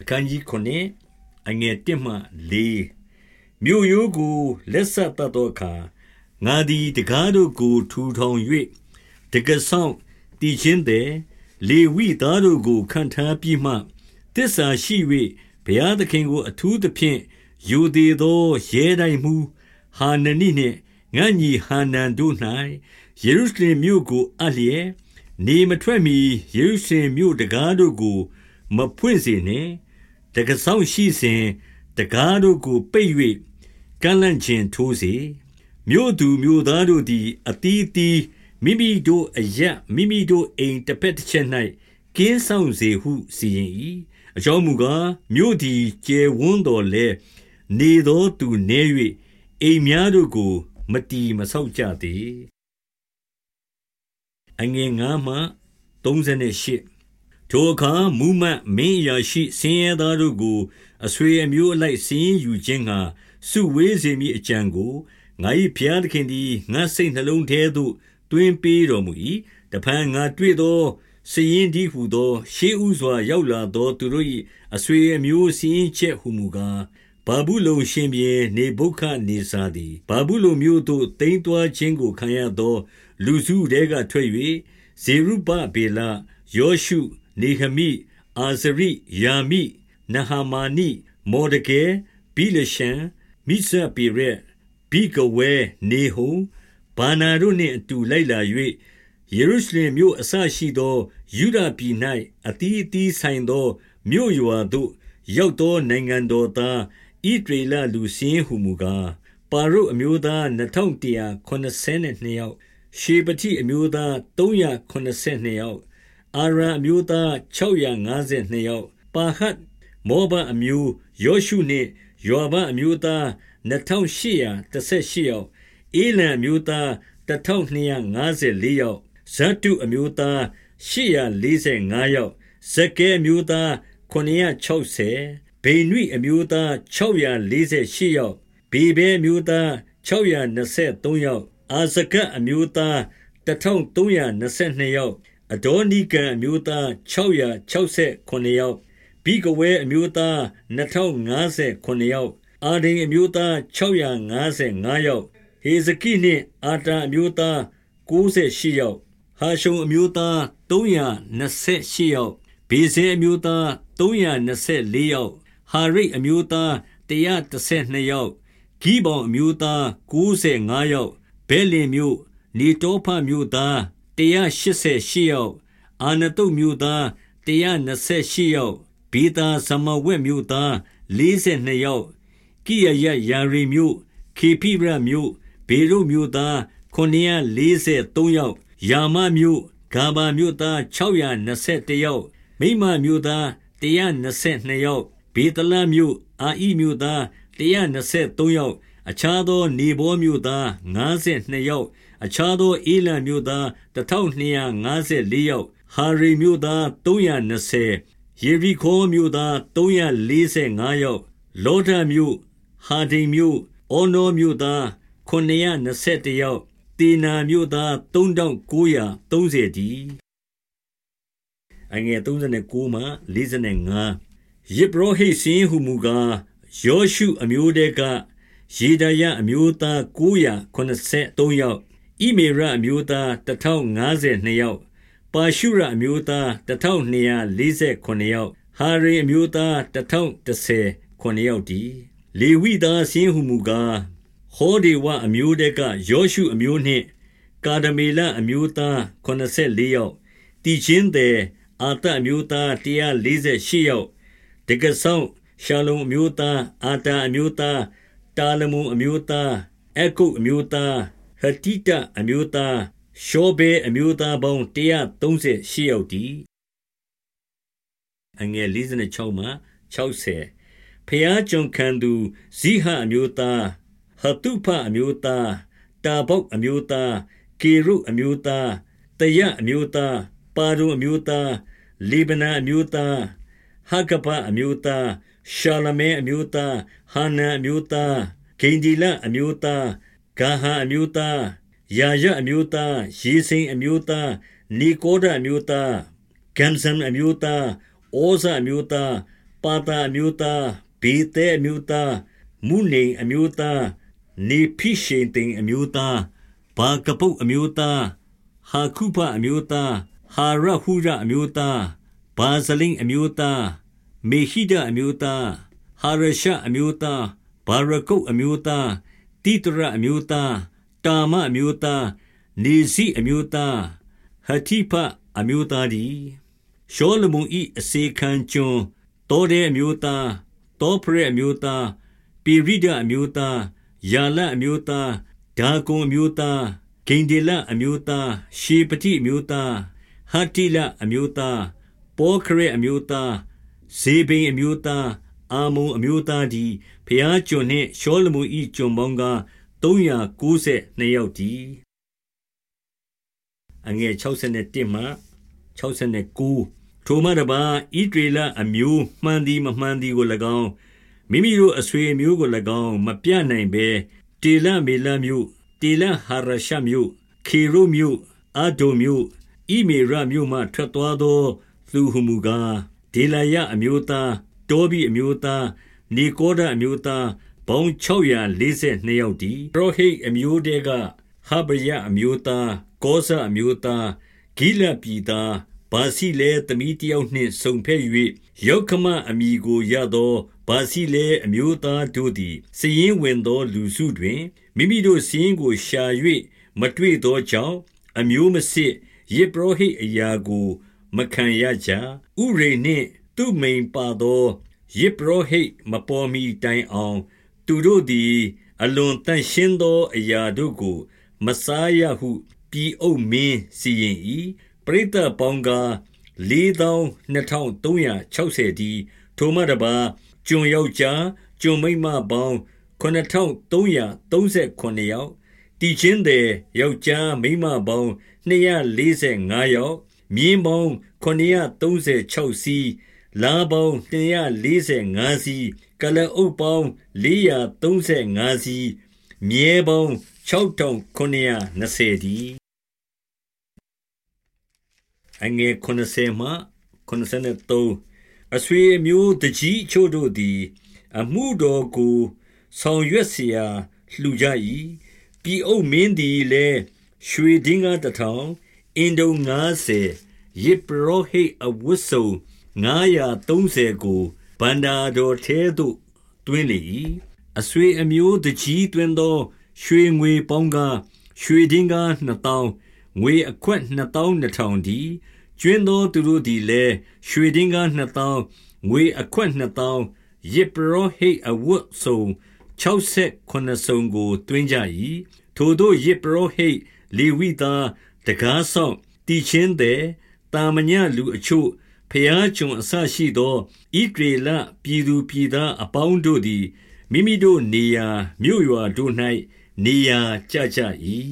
အခန်းကြီး9အငယ်1မှ4မြို့ရိုးကိုလက်ဆက်တတ်သောအခါငါသည်တကားတို့ကိုထူထောင်၍တကဆောင်တည်ခြင်းတဲ့လေဝိသားတို့ကိုခံထားပြီးမှတစ္ဆာရှိ၍ဘုရားသခင်ကို အထူးသဖြင့်ယူသေးသောရဲတိုင်းမှုဟာနနိနှင့်ငါညီဟာနန်တို့၌ယေရုရှလင်မြို့ကိုအလျက်နေမထွက်မီယေရုရှလင်မြို့တကားတို့ကို မဖွင့်စေနှင့် တကဆောင်ရှိစဉ်တကားတို့ကိုပိတ်၍ကန့်လန့်ခြင်းထိုးစေမြို့သူမြို့သားတို့သည်အတီးတီးမိမိတို့အရမိမိတို့အိမ်တစ်ဖက်တစ်ချက်၌ကင်းဆောင်စေဟုစီရင်၏အကြောင်းမူကားမြို့သည်ကျယ်ဝန်းတော်လဲနေသောသူနေ၍အိမ်များတို့ကို မတီမဆောက်ကြသေးအငယ်9မှ38 ထိုအခါမူးမတ်မင်းအရာရှိဆင်းရဲသားတို့ကို အဆွေအမျိုးအလိုက်စင်းယူခြင်းငှာစုဝေးစေမိအကြံကိုငါ၏ဘုရားသခင်သည်ငါစိတ်နှလုံးထဲသို့တွင်ပေးတော်မူ၏တဖန်ငါတွေ့သောစည်ရင်ဒီဟုသော ရှေးဥစွာရောက်လာသော သူတို့၏အဆွေအမျိုးစည်းချက်ဟုမူကားဘာဘူးလုံရှင်ပြေနေဘုခနေစာသည်ဘာဘူးလုံမျိုးသို့တိမ့်သွားခြင်းကိုခံရသော လူစုတဲကထွက်၍ဇေရုပဗေလယောရှု နေဟမိအာဇရိယာမိနဟမာနိမောဒကေဘိလရှံမိဇပေရက်ဘိကဝဲနေဟုံဘာနာတို့နှင့်အတူလိုက်လာ၍ယေရုရှလင်မြို့အစရှိသောယူဒပြည်၌အတီးအတီးဆိုင်သောမြို့ရွာသို့ရောက်သောနိုင်ငံတော်သားဣဒရေလလူစင်းဟုမူကားပါရုအမျိုးသား2182ယောက်ရှေပတိအမျိုးသား382ယောက် အာရန်အမျိုးသား652ယောက် ပါဟတ်မောဘအမျိုးယောရှုနှင့်ယောဘအမျိုးသား2818ယောက်အေလံအမျိုးသား1254ယောက် ဇတ်တုအမျိုးသား845ယောက် ဇကဲအမျိုးသား960ဗိနွိအမျိုးသား648ယောက်ဘေဘဲအမျိုးသား623ယောက် အာဇကအမျိုးသား1322ယောက် အဒေါနိကံအမျိုးသား669ယောက်ဘိကဝဲအမျိုးသား2059ယောက်အာဒိန်အမျိုးသား655ယောက်ဟေဇကိနှင့်အာတာအမျိုးသား98ယောက်ဟာရှုံအမျိုးသား328ယောက်ဘေဇေအမျိုးသား324ယောက်ဟာရိတ်အမျိုးသား132ယောက်ဂိဘောင်အမျိုးသား95ယောက်ဘဲလင်မြို့နေတောဖမြို့သား 188ယောက်အာနတုတ်မြို့သား128ယောက်ဘေသာသမဝက်မြို့သား42ယောက်ကိယယယာရိမြို့ခေဖိရမြို့ဘေရုမြို့သား943ယောက်ယာမမြို့ဂါဘာမြို့သား621ယောက်မိမမြို့သား122ယောက်ဘေတလမြို့အာဣမြို့သား123ယောက်အခြားသောနေဘောမြို့သား52ယောက် အခြားသောအေလံမြို့သား1254ယောက်ဟာရိမြို့သား320ယေရိခေါမြို့သား345ယောက်လောဒမြို့ဟာဒိန်မြို့အောနောမြို့သား921ယောက်တေနာမြို့သား3930တည်းအငယ်39မှ45ယေဘရဟိစင်းဟုမူကားယောရှုအမျိုးတဲကယေဒယအမျိုးသား983ယောက် ဣမေရအမျိုးသား1052ယောက် ပါရှုရအမျိုးသား1248ယောက် ဟာရိအမျိုးသား1010ယောက်တည်း လေဝိသားစင်းဟုမူကား ဟောဒေဝအမျိုးတဲက ယောရှုအမျိုးနှင့် ကာဒမေလအမျိုးသား84ယောက်တီချင်းတဲ့အာတအမျိုးသား148ယောက်တကဆောင်ရှာလုံအမျိုးသား အာတာအမျိုးသား တာလမုန်အမျိုးသား အကုတ်အမျိုးသား ဟတိတအမျိုးသားရှောဘေအမျိုးသားပေါင်း138ယောက်တည်းအငယ်56မှ60ဖျားကြုံခံသူဇိဟအမျိုးသားဟတုဖအမျိုးသားတာဘုတ်အမျိုးသားကေရုအမျိုးသားတယအမျိုးသားပါရုအမျိုးသားလေဗနာအမျိုးသားဟကပအမျိုးသားရှာလမဲအမျိုးသားဟာနန်အမျိုးသားဂိန္ဒီလအမျိုးသား ဂါဟာအမျိုးသားယာယအမျိုးသားယေစိန်အမျိုးသားနီကိုဒအမျိုးသားဂမ်ဇမ်အမျိုးသားဩဇအမျိုးသားပပါတာအမျိုးသားဘေသဲအမျိုးသားမုနိမ်အမျိုးသားနေဖိရှေတိန်အမျိုးသားဘာကပုတ်အမျိုးသားဟာခုဖအမျိုးသားဟာရဟုရအမျိုးသားဘာဇလိန်အမျိုးသားမေဟိဒအမျိုးသားဟာရရှအမျိုးသားဘာရကုတ်အမျိုးသား တိတရအမျိုးသားတာမအမျိုးသားနေစီအမျိုးသားဟတိဖအမျိုးသားဒီရှောလမုန်ဤအစေခံကျွန်းတောတဲ့အမျိုးသားတောဖရဲအမျိုးသားပိရိဒအမျိုးသားယာလအမျိုးသားဒါကွန်အမျိုးသားဂိန္ဒေလအမျိုးသားရှေပတိအမျိုးသားဟတ္တိလအမျိုးသားပောခရဲအမျိုးသားဇေဘိန်အမျိုးသား အာမုံအမျိုးသားဒီဖျားကျွန်နှင့် ရှောလမုန်ဤကျွန်ပေါင်းက392ယောက်ဒီအငယ်61မှ69ထိုမှတပါဣဒရေလအမျိုးမှန်သည်မမှန်သည်ကို၎င်း မိမိတို့အဆွေမျိုးကို၎င်း မပြနိုင်ဘဲ တေလမေလမျိုးတေလဟာရရှမျိုးခေရုမျိုးအာဒိုမျိုးဣမေရမျိုးမှ ထွက်သွားသောလူဟုမူကား ဒေလယအမျိုးသား တောဘိအမျိုးသား နေကောဒအမျိုးသားဘုံ642ယောက်တည်းပရောဟိတ်အမျိုးတဲက ဟဗယအမျိုးသား ကောဇအမျိုးသား ဂိလပြည်သားဘာစီလဲသမီးတယောက်နှင့်ဆုံဖက်၍ယောခမအမိကိုရသောဘာစီလဲအမျိုးသားတို့သည်စည်ရင်ဝင်သောလူစုတွင် မိမိတို့စည်ရင်ကိုရှာ၍မတွေ့သောကြောင့် အမျိုးမစစ်ယေဘရဟိအရာကို မခံရကြဥရိနှင့် သူမိန်ပါသောယေဘရဟိမပေါ်မီတိုင်အောင် သူတို့သည် အလွန်တန်ရှင်းသောအရာတို့ကို မစားရဟု ပြည်အုပ်မင်းစီရင်၏ပရိသတ်ပေါင်းကား4360ဒီထိုမှတပါကျွန်ယောက်ျားကျွန်မိန်းမပေါင်း9339ယောက်တည်ခြင်းတဲ့ယောက်ျားမိန်းမပေါင်း245ယောက်မြင်းပေါင်း936စီး လားပေါင်း245စီးကလအုပ်ပေါင်း435စီးမြဲပေါင်း6920ဒီအငယ်90မှ93အဆွေမျိုးတကြီးချို့တို့သည် အမှုတော်ကိုဆောင်ရွက်เสียလှူကြ၏ပြည်အုပ်မင်းသည်လည်းရွှေဒင်းကားတထောင်အင်ဒုံ90ယေပရောဟိတ်အဝတ်စုံ 930ကိုဗန္တာတော်ထဲသို့တွင်းလေ၏အဆွေအမျိုးတကြီးတွင်သော ရွှေငွေပေါင်းကားရွှေဒင်းကား2000ငွေအခွက်2200ဒီကျွင်းသောသူတို့သည်လည်းရွှေဒင်းကား2000ငွေအခွက်2000ယေပရောဟိတ်အဝတ်စုံ68စုံကိုတွင်းကြ၏ထိုတို့ယေပရောဟိတ်လေဝိသားတကားဆောင်တီချင်းတဲ့တာမညလူအချို့ ဖျားကျွန်အဆရှိသောဣဒေလပြည်သူပြည်သားအပေါင်းတို့သည် မိမိတို့နေရာမြို့ရွာတို့၌နေရာကျကြ၏